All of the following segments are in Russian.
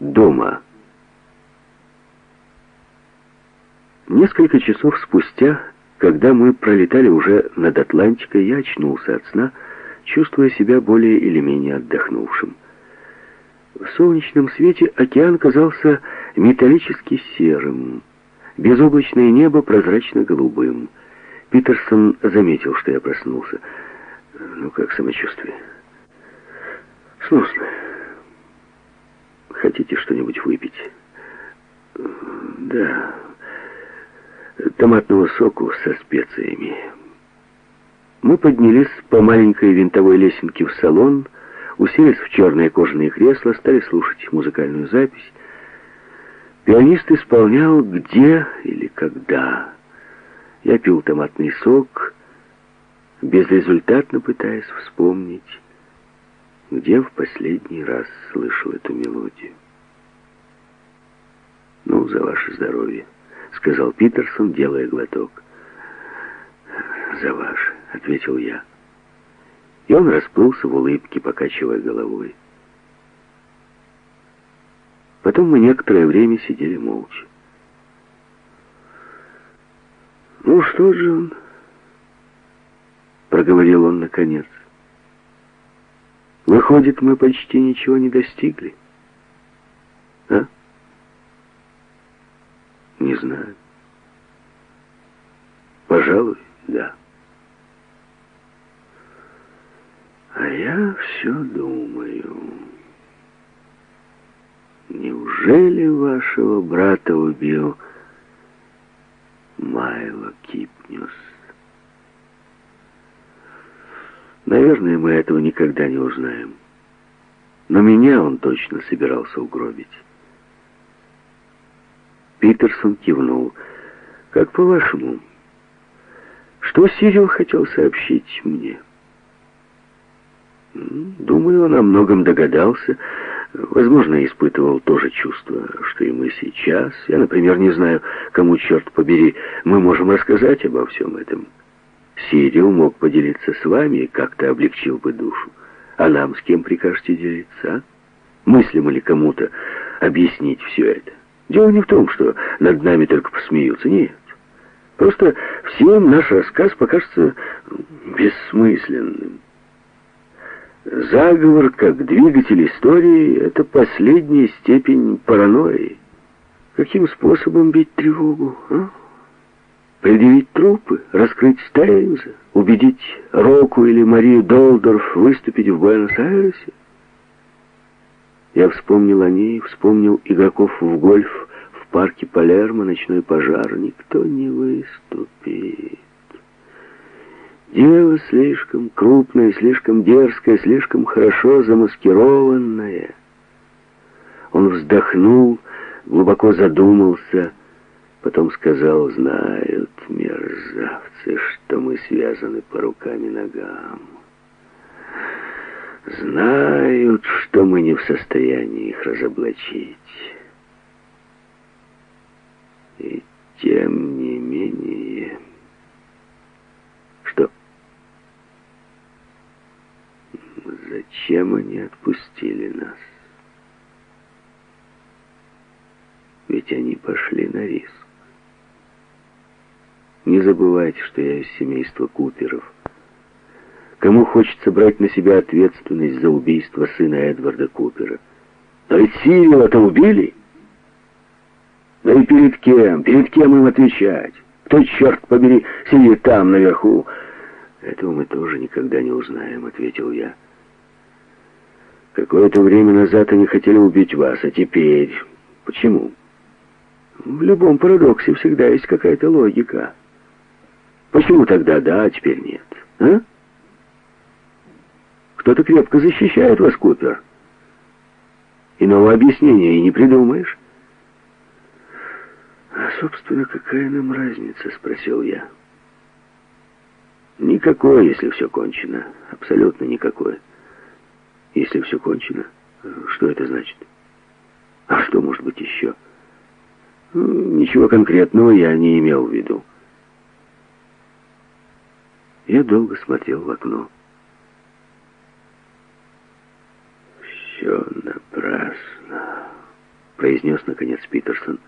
дома. Несколько часов спустя, когда мы пролетали уже над Атлантикой, я очнулся от сна, чувствуя себя более или менее отдохнувшим. В солнечном свете океан казался металлически серым, безоблачное небо прозрачно-голубым. Питерсон заметил, что я проснулся. «Ну, как самочувствие?» «Сносно. Хотите что-нибудь выпить?» «Да. Томатного соку со специями». Мы поднялись по маленькой винтовой лесенке в салон, уселись в черные кожаные кресла, стали слушать музыкальную запись. Пианист исполнял «Где» или «Когда». Я пил томатный сок, безрезультатно пытаясь вспомнить, где в последний раз слышал эту мелодию. «Ну, за ваше здоровье», — сказал Питерсон, делая глоток. «За ваше», — ответил я. И он расплылся в улыбке, покачивая головой. Потом мы некоторое время сидели молча. «Ну что, Джон?» — проговорил он наконец. «Выходит, мы почти ничего не достигли. А? Не знаю. Пожалуй, да». А я все думаю, неужели вашего брата убил Майло Кипнюс? Наверное, мы этого никогда не узнаем. Но меня он точно собирался угробить. Питерсон кивнул. «Как по-вашему, что Сирил хотел сообщить мне?» Думаю, он о многом догадался. Возможно, испытывал то же чувство, что и мы сейчас. Я, например, не знаю, кому, черт побери, мы можем рассказать обо всем этом. Сирил мог поделиться с вами и как-то облегчил бы душу. А нам с кем прикажете делиться, а? Мыслимо ли кому-то объяснить все это? Дело не в том, что над нами только посмеются. Нет. Просто всем наш рассказ покажется бессмысленным. Заговор, как двигатель истории, это последняя степень паранойи. Каким способом бить тревогу, а? Предъявить трупы, раскрыть Стейнза, убедить Року или Марию Долдорф выступить в Буэнос-Айресе? Я вспомнил о ней, вспомнил игроков в гольф в парке Палермо, ночной пожар. Никто не выступит. Дело слишком крупное, слишком дерзкое, слишком хорошо замаскированное. Он вздохнул, глубоко задумался, потом сказал, знают мерзавцы, что мы связаны по рукам и ногам. Знают, что мы не в состоянии их разоблачить. И тем не менее... Зачем они отпустили нас? Ведь они пошли на риск. Не забывайте, что я из семейства Куперов. Кому хочется брать на себя ответственность за убийство сына Эдварда Купера? Да ведь Сирила-то убили. Да и перед кем? Перед кем им отвечать? Кто, черт побери, сидит там, наверху? Этого мы тоже никогда не узнаем, ответил я. Какое-то время назад они хотели убить вас, а теперь... Почему? В любом парадоксе всегда есть какая-то логика. Почему тогда да, а теперь нет? А? Кто-то крепко защищает вас, Купер. Иного объяснения и не придумаешь. А, собственно, какая нам разница, спросил я. Никакой, если все кончено. Абсолютно никакой. Если все кончено, что это значит? А что может быть еще? Ничего конкретного я не имел в виду. Я долго смотрел в окно. Все напрасно. произнес, наконец, Питерсон.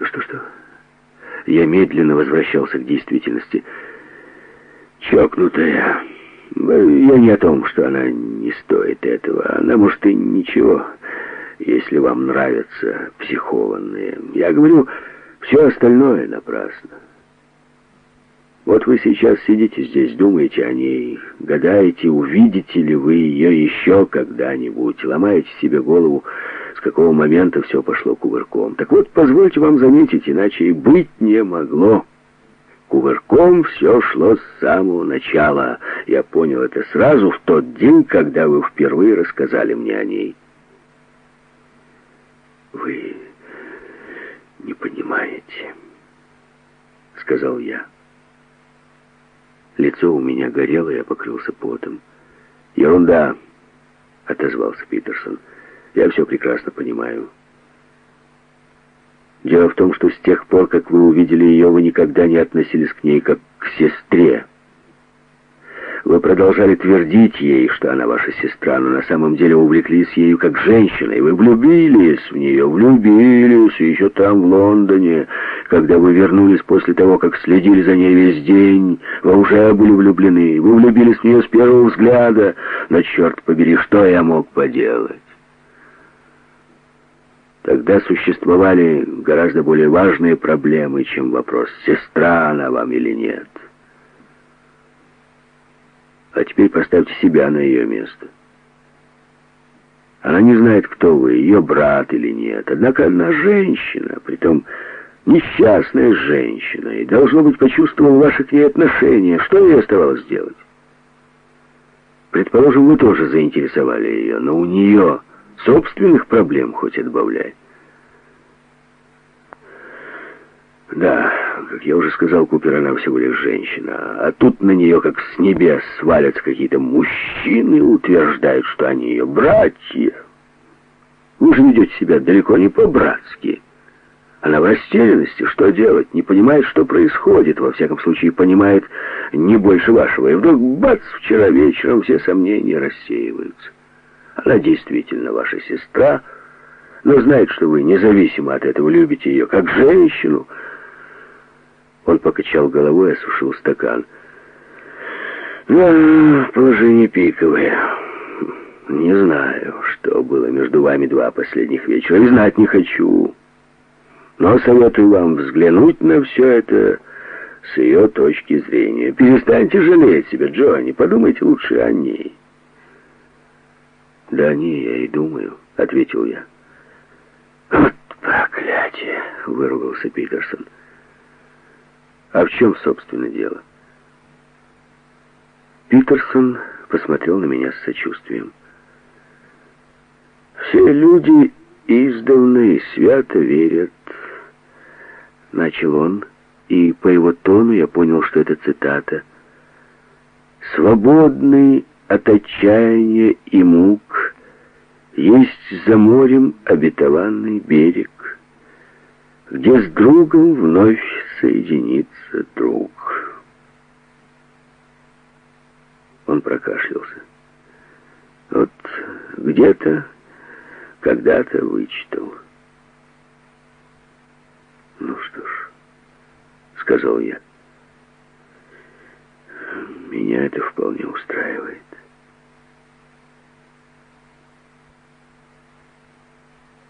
Что-что? Я медленно возвращался к действительности. Чокнутая. Я не о том, что она не стоит этого. Она, может, и ничего, если вам нравятся психованные. Я говорю, все остальное напрасно. Вот вы сейчас сидите здесь, думаете о ней, гадаете, увидите ли вы ее еще когда-нибудь, ломаете себе голову, с какого момента все пошло кувырком. Так вот, позвольте вам заметить, иначе и быть не могло. Кувырком все шло с самого начала. Я понял это сразу в тот день, когда вы впервые рассказали мне о ней. «Вы не понимаете», — сказал я. Лицо у меня горело, я покрылся потом. «Ерунда!» — отозвался Питерсон. «Я все прекрасно понимаю». Дело в том, что с тех пор, как вы увидели ее, вы никогда не относились к ней как к сестре. Вы продолжали твердить ей, что она ваша сестра, но на самом деле увлеклись ею как женщиной. Вы влюбились в нее, влюбились еще там, в Лондоне, когда вы вернулись после того, как следили за ней весь день. Вы уже были влюблены, вы влюбились в нее с первого взгляда. Но, черт побери, что я мог поделать? Тогда существовали гораздо более важные проблемы, чем вопрос, сестра она вам или нет. А теперь поставьте себя на ее место. Она не знает, кто вы, ее брат или нет. Однако она женщина, притом несчастная женщина, и, должно быть, почувствовала ваши к ней отношения. Что ей оставалось делать? Предположим, вы тоже заинтересовали ее, но у нее собственных проблем хоть отбавляй. Да, как я уже сказал, Купер, она всего лишь женщина. А тут на нее, как с небес, свалятся какие-то мужчины и утверждают, что они ее братья. Вы же ведете себя далеко не по-братски. Она в растерянности, что делать, не понимает, что происходит, во всяком случае понимает не больше вашего. И вдруг, бац, вчера вечером все сомнения рассеиваются. Она действительно ваша сестра, но знает, что вы независимо от этого любите ее как женщину, он покачал головой и осушил стакан. «Ну, положение пиковое. Не знаю, что было между вами два последних вечера, и знать не хочу. Но советую вам взглянуть на все это с ее точки зрения. Перестаньте жалеть себя, Джонни, подумайте лучше о ней». «Да о ней я и думаю», — ответил я. «Вот проклятие!» — выругался Питерсон. А в чем, собственно, дело? Питерсон посмотрел на меня с сочувствием. «Все люди издавна и свято верят», — начал он, и по его тону я понял, что это цитата. «Свободный от отчаяния и мук есть за морем обетованный берег» где с другом вновь соединится друг. Он прокашлялся. Вот где-то, когда-то вычитал. Ну что ж, сказал я. Меня это вполне устраивает.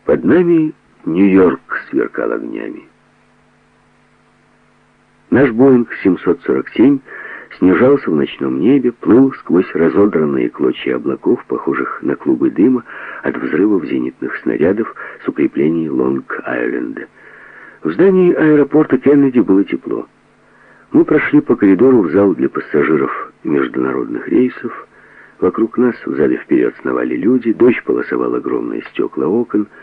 Под нами Нью-Йорк сверкал огнями. Наш Боинг 747 снижался в ночном небе, плыл сквозь разодранные клочья облаков, похожих на клубы дыма от взрывов зенитных снарядов с укреплений Лонг-Айленда. В здании аэропорта Кеннеди было тепло. Мы прошли по коридору в зал для пассажиров международных рейсов. Вокруг нас в зале вперед сновали люди, дождь полосовал огромные стекла окон —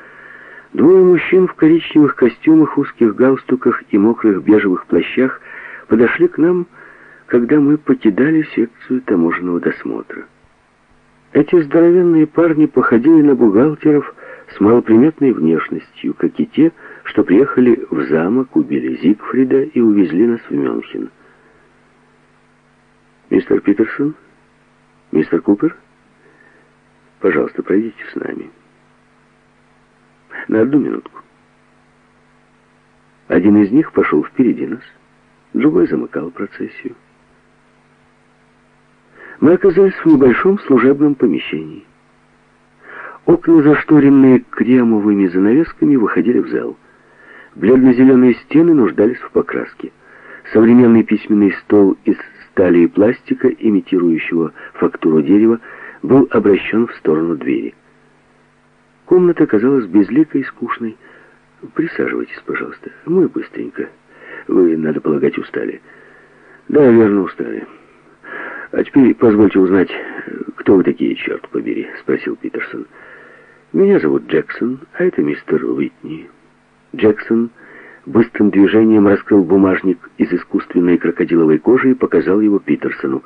Двое мужчин в коричневых костюмах, узких галстуках и мокрых бежевых плащах подошли к нам, когда мы покидали секцию таможенного досмотра. Эти здоровенные парни походили на бухгалтеров с малоприметной внешностью, как и те, что приехали в замок, убили Зигфрида и увезли нас в Мюнхен. «Мистер Питерсон? Мистер Купер? Пожалуйста, пройдите с нами». На одну минутку. Один из них пошел впереди нас, другой замыкал процессию. Мы оказались в небольшом служебном помещении. Окна, зашторенные кремовыми занавесками, выходили в зал. Бледно-зеленые стены нуждались в покраске. Современный письменный стол из стали и пластика, имитирующего фактуру дерева, был обращен в сторону двери. Комната казалась безликой и скучной. «Присаживайтесь, пожалуйста. Мы быстренько. Вы, надо полагать, устали». «Да, верно, устали». «А теперь позвольте узнать, кто вы такие, черт побери?» — спросил Питерсон. «Меня зовут Джексон, а это мистер Уитни». Джексон быстрым движением раскрыл бумажник из искусственной крокодиловой кожи и показал его Питерсону.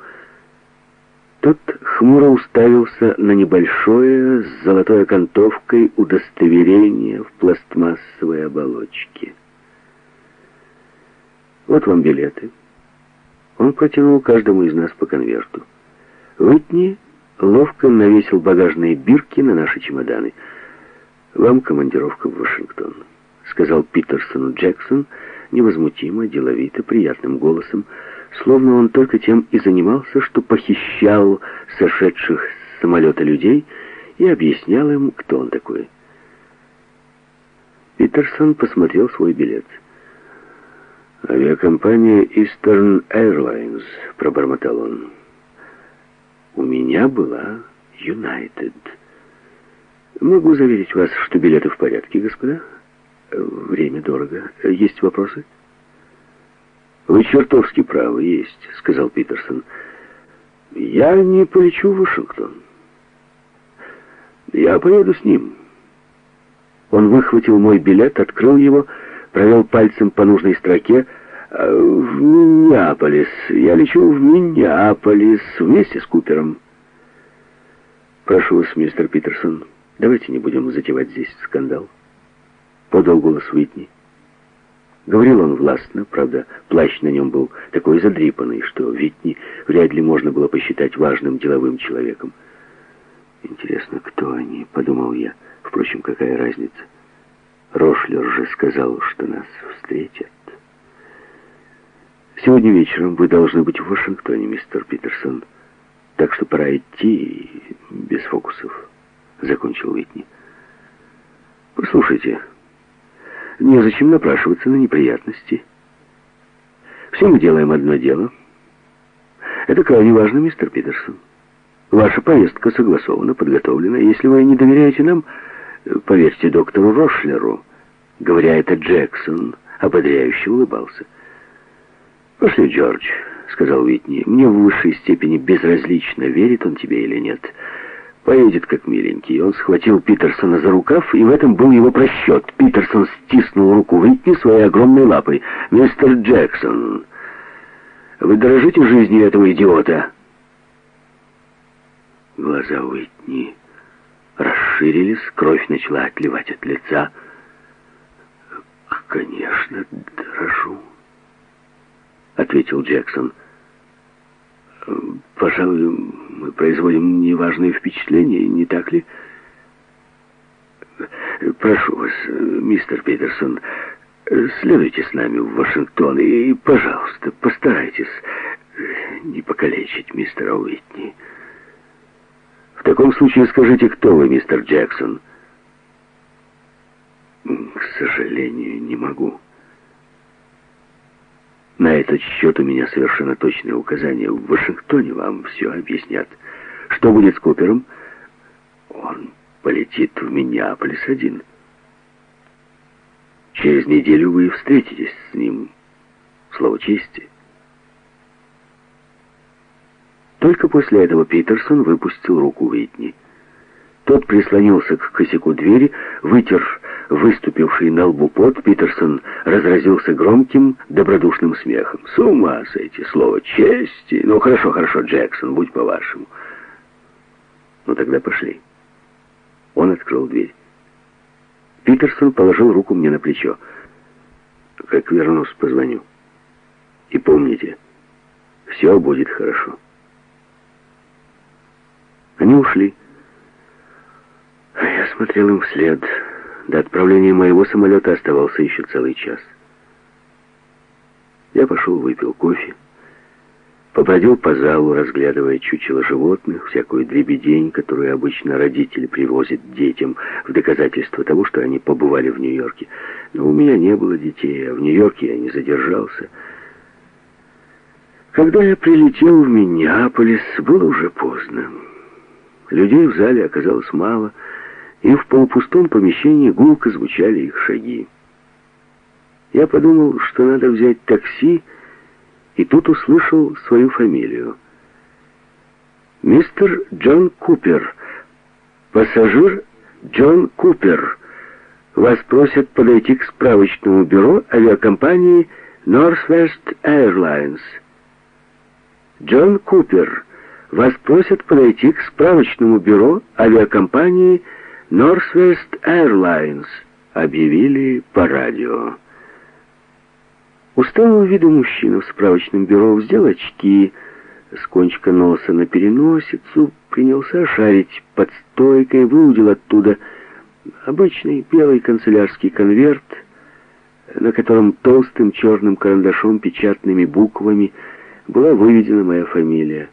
Тот хмуро уставился на небольшое с золотой окантовкой удостоверение в пластмассовой оболочке. «Вот вам билеты». Он протянул каждому из нас по конверту. Уитни ловко навесил багажные бирки на наши чемоданы. «Вам командировка в Вашингтон», — сказал Питерсону Джексон невозмутимо, деловито, приятным голосом, словно он только тем и занимался, что похищал сошедших с самолета людей и объяснял им, кто он такой. Питерсон посмотрел свой билет. «Авиакомпания Eastern Airlines», — пробормотал он. «У меня была United. Могу заверить вас, что билеты в порядке, господа. Время дорого. Есть вопросы?» «Вы чертовски правы, есть», — сказал Питерсон. «Я не полечу в Вашингтон. Я поеду с ним». Он выхватил мой билет, открыл его, провел пальцем по нужной строке. «А, «В Миннеаполис. Я лечу в Миннеаполис вместе с Купером». «Прошу вас, мистер Питерсон, давайте не будем затевать здесь скандал», — подал голос Уитни. Говорил он властно, правда, плащ на нем был такой задрипанный, что Витни вряд ли можно было посчитать важным деловым человеком. «Интересно, кто они?» — подумал я. Впрочем, какая разница? Рошлер же сказал, что нас встретят. Сегодня вечером вы должны быть в Вашингтоне, мистер Питерсон. Так что пора идти без фокусов. Закончил Витни. Послушайте, Незачем напрашиваться на неприятности. Все мы делаем одно дело. Это крайне важно, мистер Питерсон. Ваша поездка согласована, подготовлена. Если вы не доверяете нам, поверьте доктору Рошлеру. Говоря это, Джексон ободряюще улыбался. «Пошли, Джордж», — сказал Уитни. «Мне в высшей степени безразлично, верит он тебе или нет». Поедет как миленький. Он схватил Питерсона за рукав, и в этом был его просчет. Питерсон стиснул руку Уитни своей огромной лапой. «Мистер Джексон, вы дорожите жизнью этого идиота?» Глаза Уитни расширились, кровь начала отливать от лица. «Конечно, дорожу», — ответил Джексон. Пожалуй, мы производим неважные впечатления, не так ли? Прошу вас, мистер Питерсон, следуйте с нами в Вашингтон и, пожалуйста, постарайтесь не покалечить мистера Уитни. В таком случае скажите, кто вы, мистер Джексон? К сожалению, не могу. На этот счет у меня совершенно точные указания. В Вашингтоне вам все объяснят. Что будет с Купером? Он полетит в Миннеаполис один. Через неделю вы встретитесь с ним. Слово чести. Только после этого Питерсон выпустил руку Уитни. Тот прислонился к косяку двери, вытер выступивший на лбу пот, Питерсон разразился громким, добродушным смехом. «С ума сойти! Слово чести! Ну, хорошо, хорошо, Джексон, будь по-вашему». «Ну, тогда пошли». Он открыл дверь. Питерсон положил руку мне на плечо. «Как вернусь, позвоню. И помните, все будет хорошо». Они ушли. Я смотрел им вслед До отправления моего самолета оставался еще целый час. Я пошел, выпил кофе, побродил по залу, разглядывая чучело животных, всякую дребедень, которую обычно родители привозят детям в доказательство того, что они побывали в Нью-Йорке. Но у меня не было детей, а в Нью-Йорке я не задержался. Когда я прилетел в Миннеаполис, было уже поздно. Людей в зале оказалось мало, и в полупустом помещении гулко звучали их шаги. Я подумал, что надо взять такси, и тут услышал свою фамилию. «Мистер Джон Купер. Пассажир Джон Купер. Вас просят подойти к справочному бюро авиакомпании Northwest Airlines». «Джон Купер. Вас просят подойти к справочному бюро авиакомпании Northwest Airlines», объявили по радио. Усталого вида мужчина в справочном бюро взял очки с кончика носа на переносицу, принялся шарить под стойкой, выудил оттуда обычный белый канцелярский конверт, на котором толстым черным карандашом печатными буквами была выведена моя фамилия.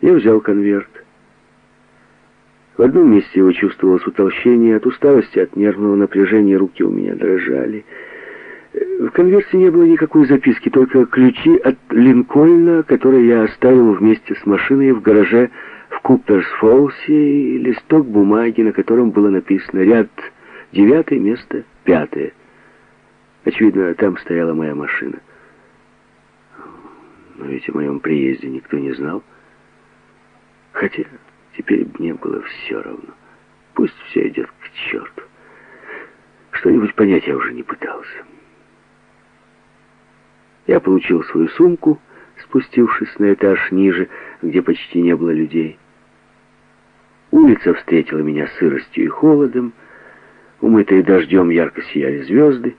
Я взял конверт. В одном месте его чувствовалось утолщение, от усталости, от нервного напряжения руки у меня дрожали — в конверте не было никакой записки, только ключи от Линкольна, которые я оставил вместе с машиной в гараже в Куперс-Фолсе, и листок бумаги, на котором было написано «Ряд девятый, место пятое». Очевидно, там стояла моя машина. Но ведь о моем приезде никто не знал. Хотя теперь мне было все равно. Пусть все идет к черту. Что-нибудь понять я уже не пытался. Я получил свою сумку, спустившись на этаж ниже, где почти не было людей. Улица встретила меня сыростью и холодом, умытые дождем ярко сияли звезды,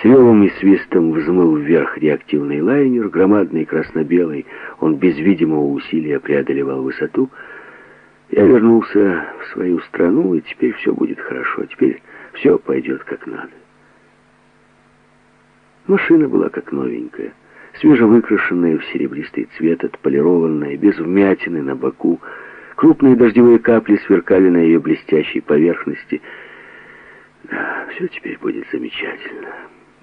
с ревом и свистом взмыл вверх реактивный лайнер, громадный красно-белый, он без видимого усилия преодолевал высоту. Я вернулся в свою страну, и теперь все будет хорошо, теперь все пойдет как надо. Машина была как новенькая, свежевыкрашенная в серебристый цвет, отполированная, без вмятины на боку. Крупные дождевые капли сверкали на ее блестящей поверхности. Да, все теперь будет замечательно.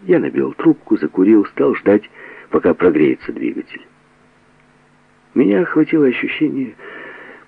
Я набил трубку, закурил, стал ждать, пока прогреется двигатель. Меня охватило ощущение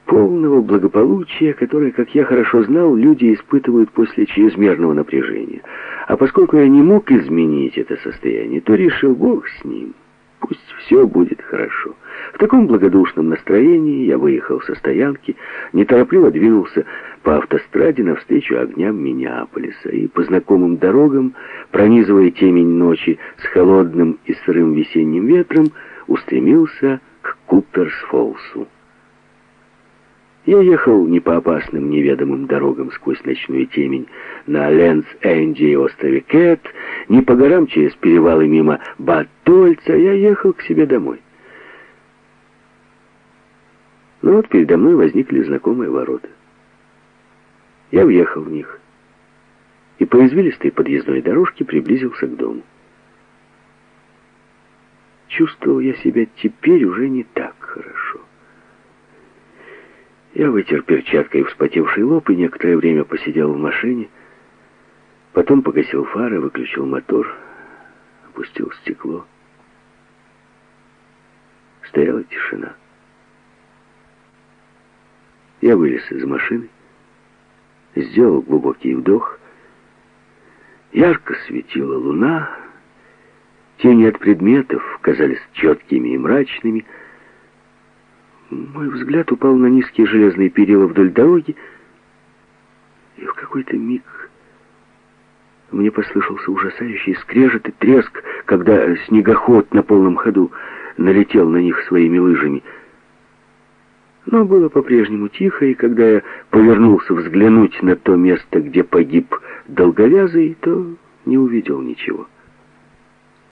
полного благополучия, которое, как я хорошо знал, люди испытывают после чрезмерного напряжения. А поскольку я не мог изменить это состояние, то решил, Бог с ним, пусть все будет хорошо. В таком благодушном настроении я выехал со стоянки, неторопливо двинулся по автостраде навстречу огням Миннеаполиса и по знакомым дорогам, пронизывая темень ночи с холодным и сырым весенним ветром, устремился к Куперсфолсу. Я ехал не по опасным неведомым дорогам сквозь ночную темень на Ленс-Энди и острове Кэт, не по горам через перевалы мимо Батольца, я ехал к себе домой. Но вот передо мной возникли знакомые ворота. Я въехал в них и по извилистой подъездной дорожке приблизился к дому. Чувствовал я себя теперь уже не так хорошо. Я вытер перчаткой вспотевший лоб и некоторое время посидел в машине. Потом погасил фары, выключил мотор, опустил стекло. Стояла тишина. Я вылез из машины, сделал глубокий вдох. Ярко светила луна, тени от предметов казались четкими и мрачными, мой взгляд упал на низкие железные перила вдоль дороги, и в какой-то миг мне послышался ужасающий скрежет и треск, когда снегоход на полном ходу налетел на них своими лыжами. Но было по-прежнему тихо, и когда я повернулся взглянуть на то место, где погиб долговязый, то не увидел ничего.